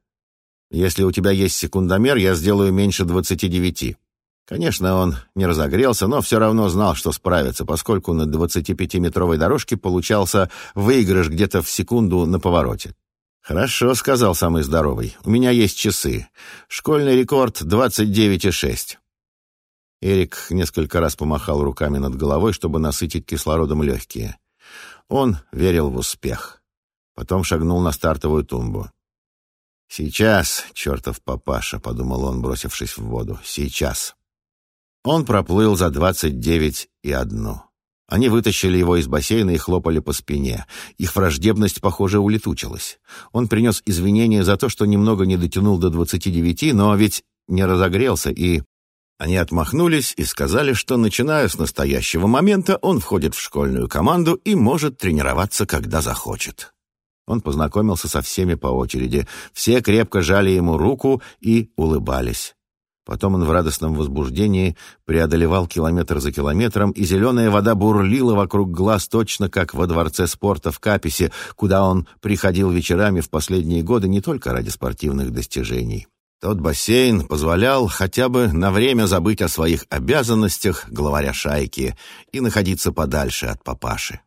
«Если у тебя есть секундомер, я сделаю меньше двадцати девяти». Конечно, он не разогрелся, но все равно знал, что справится, поскольку на 25-метровой дорожке получался выигрыш где-то в секунду на повороте. «Хорошо», — сказал самый здоровый. «У меня есть часы. Школьный рекорд 29,6». Эрик несколько раз помахал руками над головой, чтобы насытить кислородом легкие. Он верил в успех. Потом шагнул на стартовую тумбу. «Сейчас, чертов папаша», — подумал он, бросившись в воду. «Сейчас». Он проплыл за двадцать девять и одну. Они вытащили его из бассейна и хлопали по спине. Их враждебность, похоже, улетучилась. Он принес извинения за то, что немного не дотянул до двадцати девяти, но ведь не разогрелся, и... Они отмахнулись и сказали, что, начиная с настоящего момента, он входит в школьную команду и может тренироваться, когда захочет. Он познакомился со всеми по очереди. Все крепко жали ему руку и улыбались. Потом он в радостном возбуждении преодолевал километр за километром, и зеленая вода бурлила вокруг глаз точно как во дворце спорта в Каписе, куда он приходил вечерами в последние годы не только ради спортивных достижений. Тот бассейн позволял хотя бы на время забыть о своих обязанностях главаря шайки и находиться подальше от папаши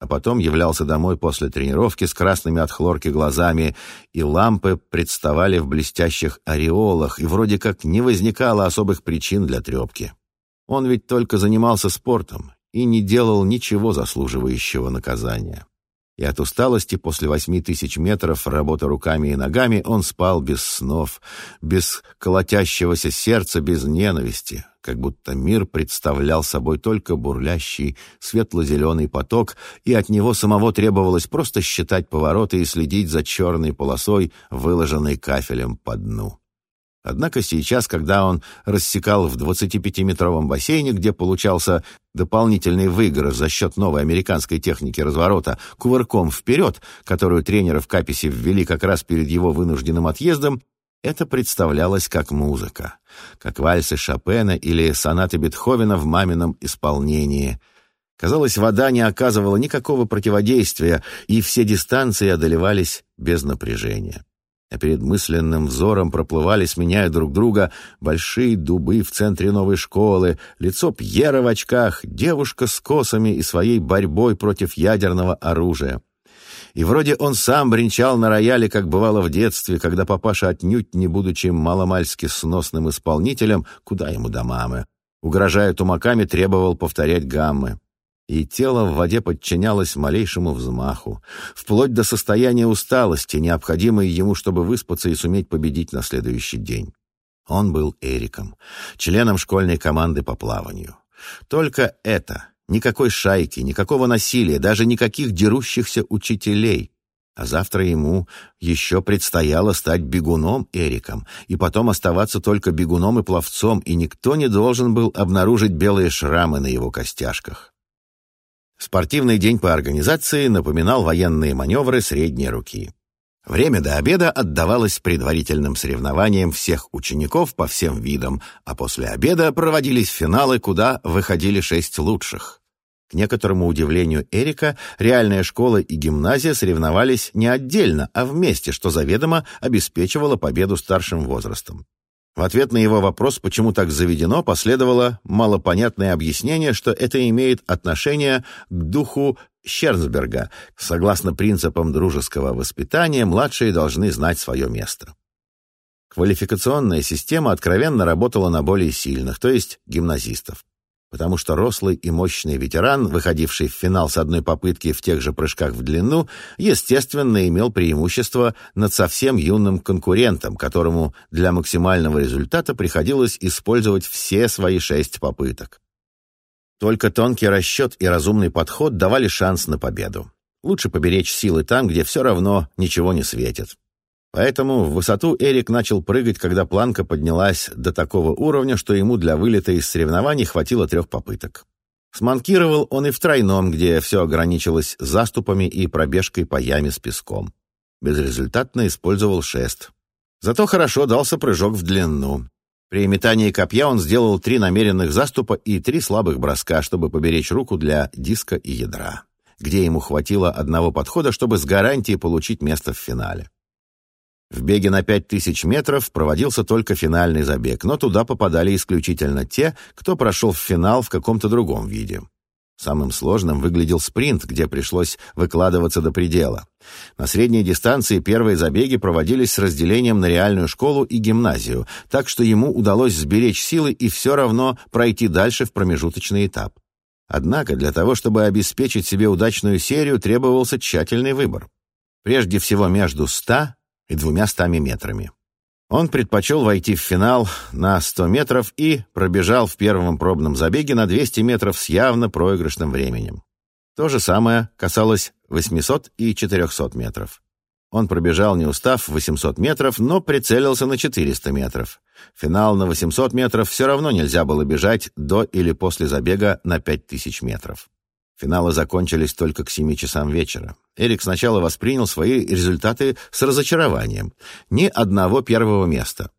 а потом являлся домой после тренировки с красными от хлорки глазами, и лампы представали в блестящих ореолах, и вроде как не возникало особых причин для трепки. Он ведь только занимался спортом и не делал ничего заслуживающего наказания и от усталости после восьми тысяч метров работы руками и ногами он спал без снов, без колотящегося сердца, без ненависти, как будто мир представлял собой только бурлящий светло-зеленый поток, и от него самого требовалось просто считать повороты и следить за черной полосой, выложенной кафелем по дну. Однако сейчас, когда он рассекал в 25-метровом бассейне, где получался дополнительный выигрыш за счет новой американской техники разворота, кувырком вперед, которую тренеры в Каписе ввели как раз перед его вынужденным отъездом, это представлялось как музыка, как вальсы Шопена или сонаты Бетховена в мамином исполнении. Казалось, вода не оказывала никакого противодействия, и все дистанции одолевались без напряжения а перед мысленным взором проплывали, сменяя друг друга, большие дубы в центре новой школы, лицо Пьера в очках, девушка с косами и своей борьбой против ядерного оружия. И вроде он сам бренчал на рояле, как бывало в детстве, когда папаша, отнюдь не будучи маломальски сносным исполнителем, куда ему до мамы, угрожая тумаками, требовал повторять гаммы и тело в воде подчинялось малейшему взмаху, вплоть до состояния усталости, необходимой ему, чтобы выспаться и суметь победить на следующий день. Он был Эриком, членом школьной команды по плаванию. Только это, никакой шайки, никакого насилия, даже никаких дерущихся учителей. А завтра ему еще предстояло стать бегуном Эриком, и потом оставаться только бегуном и пловцом, и никто не должен был обнаружить белые шрамы на его костяшках. Спортивный день по организации напоминал военные маневры средней руки. Время до обеда отдавалось предварительным соревнованиям всех учеников по всем видам, а после обеда проводились финалы, куда выходили шесть лучших. К некоторому удивлению Эрика, реальная школа и гимназия соревновались не отдельно, а вместе, что заведомо обеспечивало победу старшим возрастом. В ответ на его вопрос, почему так заведено, последовало малопонятное объяснение, что это имеет отношение к духу Щернсберга. Согласно принципам дружеского воспитания, младшие должны знать свое место. Квалификационная система откровенно работала на более сильных, то есть гимназистов потому что рослый и мощный ветеран, выходивший в финал с одной попытки в тех же прыжках в длину, естественно, имел преимущество над совсем юным конкурентом, которому для максимального результата приходилось использовать все свои шесть попыток. Только тонкий расчет и разумный подход давали шанс на победу. Лучше поберечь силы там, где все равно ничего не светит. Поэтому в высоту Эрик начал прыгать, когда планка поднялась до такого уровня, что ему для вылета из соревнований хватило трех попыток. Сманкировал он и в тройном, где все ограничилось заступами и пробежкой по яме с песком. Безрезультатно использовал шест. Зато хорошо дался прыжок в длину. При метании копья он сделал три намеренных заступа и три слабых броска, чтобы поберечь руку для диска и ядра, где ему хватило одного подхода, чтобы с гарантией получить место в финале. В беге на 5000 метров проводился только финальный забег, но туда попадали исключительно те, кто прошел в финал в каком-то другом виде. Самым сложным выглядел спринт, где пришлось выкладываться до предела. На средней дистанции первые забеги проводились с разделением на реальную школу и гимназию, так что ему удалось сберечь силы и все равно пройти дальше в промежуточный этап. Однако для того, чтобы обеспечить себе удачную серию, требовался тщательный выбор. Прежде всего между 100 и двумя стами метрами. Он предпочел войти в финал на 100 метров и пробежал в первом пробном забеге на 200 метров с явно проигрышным временем. То же самое касалось 800 и 400 метров. Он пробежал, не устав, 800 метров, но прицелился на 400 метров. Финал на 800 метров все равно нельзя было бежать до или после забега на 5000 метров. Финалы закончились только к 7 часам вечера. Эрик сначала воспринял свои результаты с разочарованием. Ни одного первого места.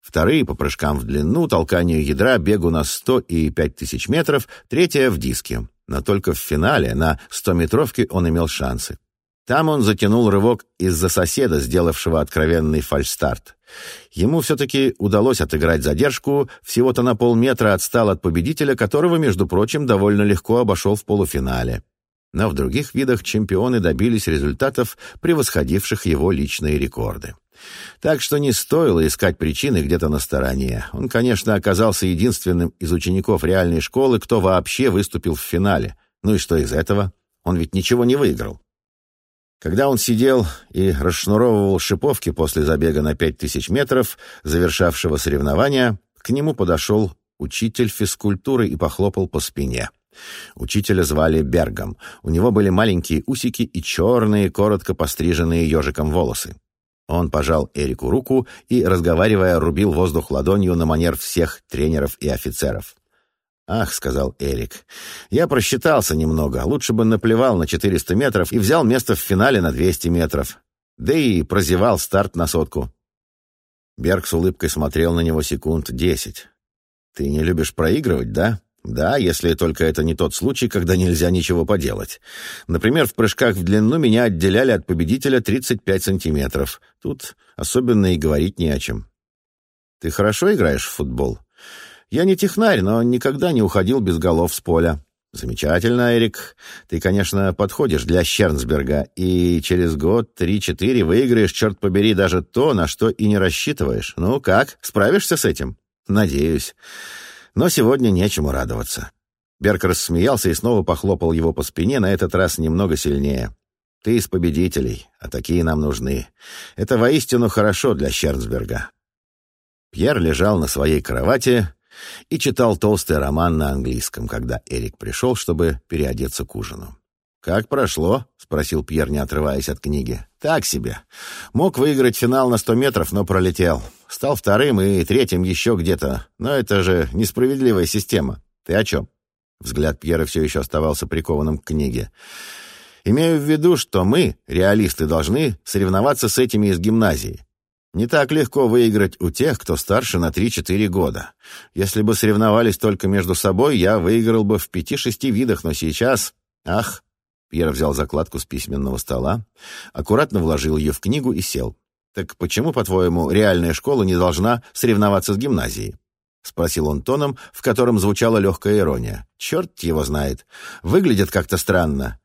Вторые по прыжкам в длину, толканию ядра, бегу на 100 и 5000 метров, третья в диске. Но только в финале, на 100-метровке, он имел шансы. Там он затянул рывок из-за соседа, сделавшего откровенный фальстарт. Ему все-таки удалось отыграть задержку, всего-то на полметра отстал от победителя, которого, между прочим, довольно легко обошел в полуфинале. Но в других видах чемпионы добились результатов, превосходивших его личные рекорды. Так что не стоило искать причины где-то на стороне. Он, конечно, оказался единственным из учеников реальной школы, кто вообще выступил в финале. Ну и что из этого? Он ведь ничего не выиграл. Когда он сидел и расшнуровывал шиповки после забега на пять тысяч метров, завершавшего соревнования, к нему подошел учитель физкультуры и похлопал по спине. Учителя звали Бергом. У него были маленькие усики и черные, коротко постриженные ежиком волосы. Он пожал Эрику руку и, разговаривая, рубил воздух ладонью на манер всех тренеров и офицеров. «Ах», — сказал Эрик, — «я просчитался немного. Лучше бы наплевал на 400 метров и взял место в финале на 200 метров. Да и прозевал старт на сотку». Берг с улыбкой смотрел на него секунд десять. «Ты не любишь проигрывать, да?» «Да, если только это не тот случай, когда нельзя ничего поделать. Например, в прыжках в длину меня отделяли от победителя 35 сантиметров. Тут особенно и говорить не о чем». «Ты хорошо играешь в футбол?» Я не технарь, но никогда не уходил без голов с поля. Замечательно, Эрик. Ты, конечно, подходишь для Щернсберга, и через год, три-четыре выиграешь, черт побери, даже то, на что и не рассчитываешь. Ну как, справишься с этим? Надеюсь. Но сегодня нечему радоваться. Берг рассмеялся и снова похлопал его по спине, на этот раз немного сильнее. Ты из победителей, а такие нам нужны. Это воистину хорошо для Щернсберга. Пьер лежал на своей кровати, и читал толстый роман на английском, когда Эрик пришел, чтобы переодеться к ужину. «Как прошло?» — спросил Пьер, не отрываясь от книги. «Так себе. Мог выиграть финал на сто метров, но пролетел. Стал вторым и третьим еще где-то. Но это же несправедливая система. Ты о чем?» Взгляд Пьера все еще оставался прикованным к книге. «Имею в виду, что мы, реалисты, должны соревноваться с этими из гимназии. Не так легко выиграть у тех, кто старше на 3-4 года. Если бы соревновались только между собой, я выиграл бы в пяти-шести видах, но сейчас... Ах! Пьер взял закладку с письменного стола, аккуратно вложил ее в книгу и сел. «Так почему, по-твоему, реальная школа не должна соревноваться с гимназией?» — спросил он тоном, в котором звучала легкая ирония. «Черт его знает. Выглядит как-то странно.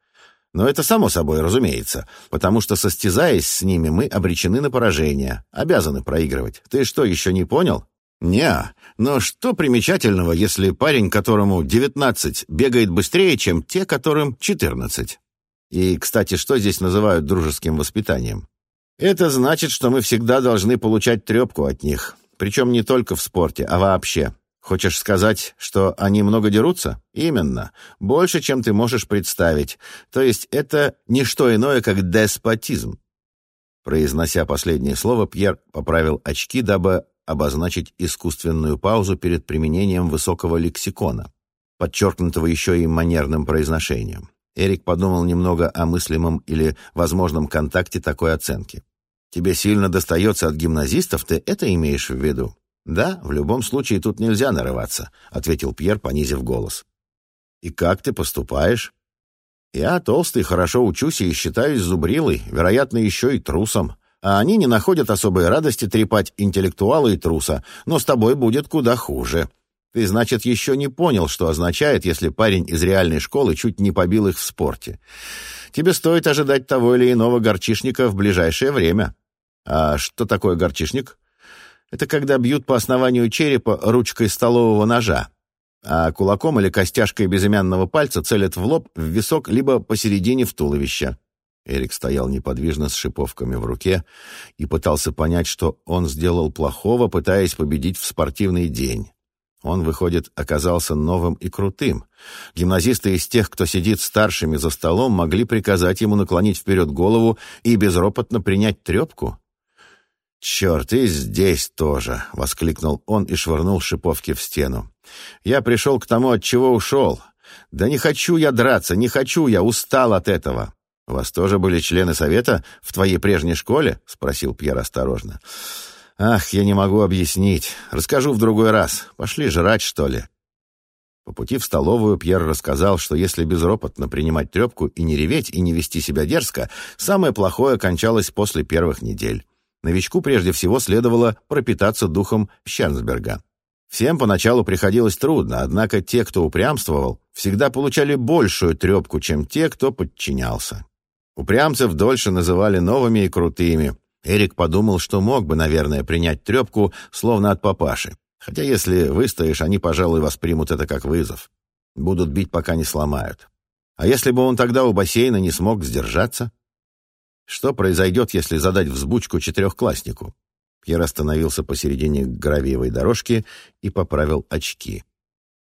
Но это само собой разумеется, потому что, состязаясь с ними, мы обречены на поражение, обязаны проигрывать. Ты что, еще не понял? Не, но что примечательного, если парень, которому 19, бегает быстрее, чем те, которым 14? И, кстати, что здесь называют дружеским воспитанием? Это значит, что мы всегда должны получать трепку от них, причем не только в спорте, а вообще. Хочешь сказать, что они много дерутся? Именно. Больше, чем ты можешь представить. То есть это не что иное, как деспотизм. Произнося последнее слово, Пьер поправил очки, дабы обозначить искусственную паузу перед применением высокого лексикона, подчеркнутого еще и манерным произношением. Эрик подумал немного о мыслимом или возможном контакте такой оценки. «Тебе сильно достается от гимназистов, ты это имеешь в виду?» «Да, в любом случае тут нельзя нарываться», — ответил Пьер, понизив голос. «И как ты поступаешь?» «Я толстый, хорошо учусь и считаюсь зубрилой, вероятно, еще и трусом. А они не находят особой радости трепать интеллектуала и труса, но с тобой будет куда хуже. Ты, значит, еще не понял, что означает, если парень из реальной школы чуть не побил их в спорте. Тебе стоит ожидать того или иного горчишника в ближайшее время». «А что такое горчишник?» Это когда бьют по основанию черепа ручкой столового ножа, а кулаком или костяшкой безымянного пальца целят в лоб, в висок, либо посередине в туловище. Эрик стоял неподвижно с шиповками в руке и пытался понять, что он сделал плохого, пытаясь победить в спортивный день. Он, выходит, оказался новым и крутым. Гимназисты из тех, кто сидит старшими за столом, могли приказать ему наклонить вперед голову и безропотно принять трепку. «Черт, и здесь тоже!» — воскликнул он и швырнул шиповки в стену. «Я пришел к тому, от чего ушел. Да не хочу я драться, не хочу, я устал от этого». «У вас тоже были члены совета в твоей прежней школе?» — спросил Пьер осторожно. «Ах, я не могу объяснить. Расскажу в другой раз. Пошли жрать, что ли?» По пути в столовую Пьер рассказал, что если безропотно принимать трепку и не реветь, и не вести себя дерзко, самое плохое кончалось после первых недель. Новичку прежде всего следовало пропитаться духом Щернсберга. Всем поначалу приходилось трудно, однако те, кто упрямствовал, всегда получали большую трепку, чем те, кто подчинялся. Упрямцев дольше называли новыми и крутыми, Эрик подумал, что мог бы, наверное, принять трепку, словно от папаши. Хотя если выстоишь, они, пожалуй, воспримут это как вызов. Будут бить, пока не сломают. А если бы он тогда у бассейна не смог сдержаться? Что произойдет, если задать взбучку четырехкласснику? Пьер остановился посередине гравиевой дорожки и поправил очки.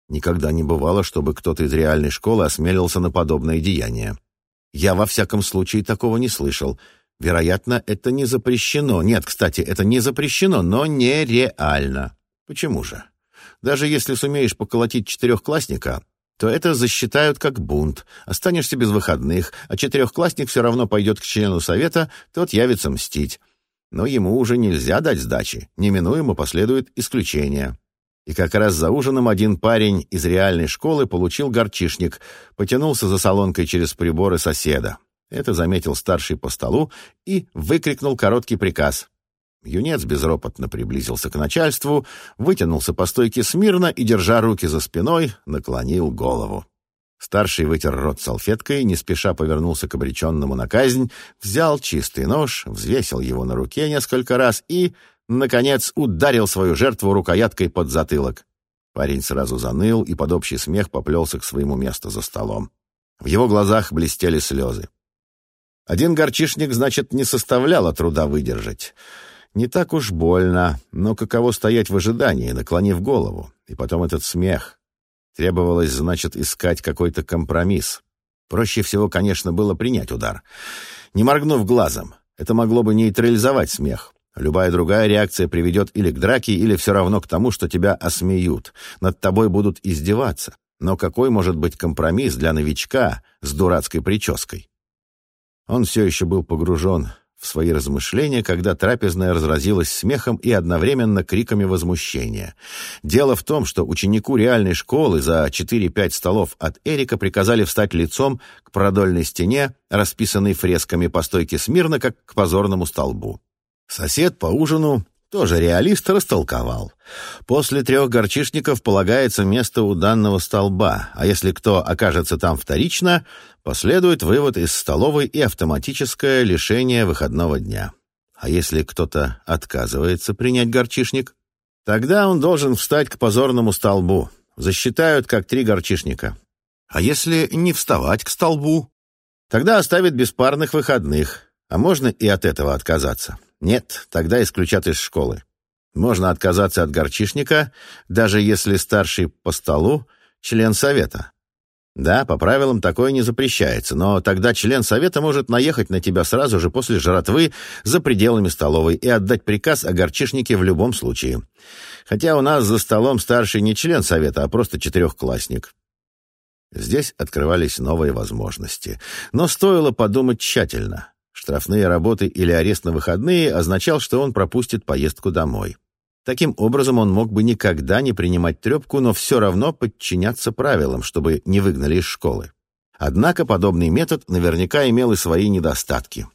Никогда не бывало, чтобы кто-то из реальной школы осмелился на подобное деяние. Я, во всяком случае, такого не слышал — Вероятно, это не запрещено. Нет, кстати, это не запрещено, но нереально. Почему же? Даже если сумеешь поколотить четырехклассника, то это засчитают как бунт. Останешься без выходных, а четырехклассник все равно пойдет к члену совета, тот явится мстить. Но ему уже нельзя дать сдачи. Неминуемо последует исключение. И как раз за ужином один парень из реальной школы получил горчишник, потянулся за солонкой через приборы соседа. Это заметил старший по столу и выкрикнул короткий приказ. Юнец безропотно приблизился к начальству, вытянулся по стойке смирно и, держа руки за спиной, наклонил голову. Старший вытер рот салфеткой, не спеша повернулся к обреченному на казнь, взял чистый нож, взвесил его на руке несколько раз и, наконец, ударил свою жертву рукояткой под затылок. Парень сразу заныл и под общий смех поплелся к своему месту за столом. В его глазах блестели слезы. Один горчишник, значит, не составляло труда выдержать. Не так уж больно, но каково стоять в ожидании, наклонив голову. И потом этот смех. Требовалось, значит, искать какой-то компромисс. Проще всего, конечно, было принять удар. Не моргнув глазом. Это могло бы нейтрализовать смех. Любая другая реакция приведет или к драке, или все равно к тому, что тебя осмеют. Над тобой будут издеваться. Но какой может быть компромисс для новичка с дурацкой прической? Он все еще был погружен в свои размышления, когда трапезная разразилась смехом и одновременно криками возмущения. Дело в том, что ученику реальной школы за 4-5 столов от Эрика приказали встать лицом к продольной стене, расписанной фресками по стойке смирно, как к позорному столбу. Сосед по ужину тоже реалист растолковал. После трех горчишников полагается место у данного столба, а если кто окажется там вторично, последует вывод из столовой и автоматическое лишение выходного дня. А если кто-то отказывается принять горчишник, тогда он должен встать к позорному столбу. Засчитают как три горчишника. А если не вставать к столбу, тогда оставят беспарных выходных, а можно и от этого отказаться. Нет, тогда исключат из школы. Можно отказаться от горчишника, даже если старший по столу — член совета. Да, по правилам такое не запрещается, но тогда член совета может наехать на тебя сразу же после жратвы за пределами столовой и отдать приказ о горчишнике в любом случае. Хотя у нас за столом старший не член совета, а просто четырехклассник. Здесь открывались новые возможности. Но стоило подумать тщательно. Штрафные работы или арест на выходные означал, что он пропустит поездку домой. Таким образом, он мог бы никогда не принимать трепку, но все равно подчиняться правилам, чтобы не выгнали из школы. Однако подобный метод наверняка имел и свои недостатки.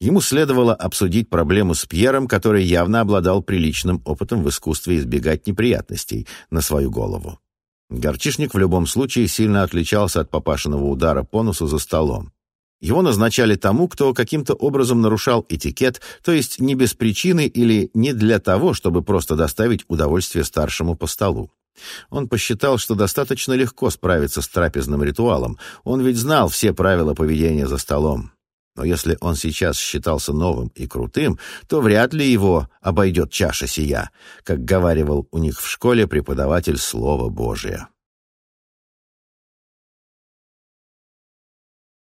Ему следовало обсудить проблему с Пьером, который явно обладал приличным опытом в искусстве избегать неприятностей на свою голову. Горчишник в любом случае сильно отличался от папашиного удара по носу за столом. Его назначали тому, кто каким-то образом нарушал этикет, то есть не без причины или не для того, чтобы просто доставить удовольствие старшему по столу. Он посчитал, что достаточно легко справиться с трапезным ритуалом. Он ведь знал все правила поведения за столом. Но если он сейчас считался новым и крутым, то вряд ли его обойдет чаша сия, как говаривал у них в школе преподаватель Слова Божия.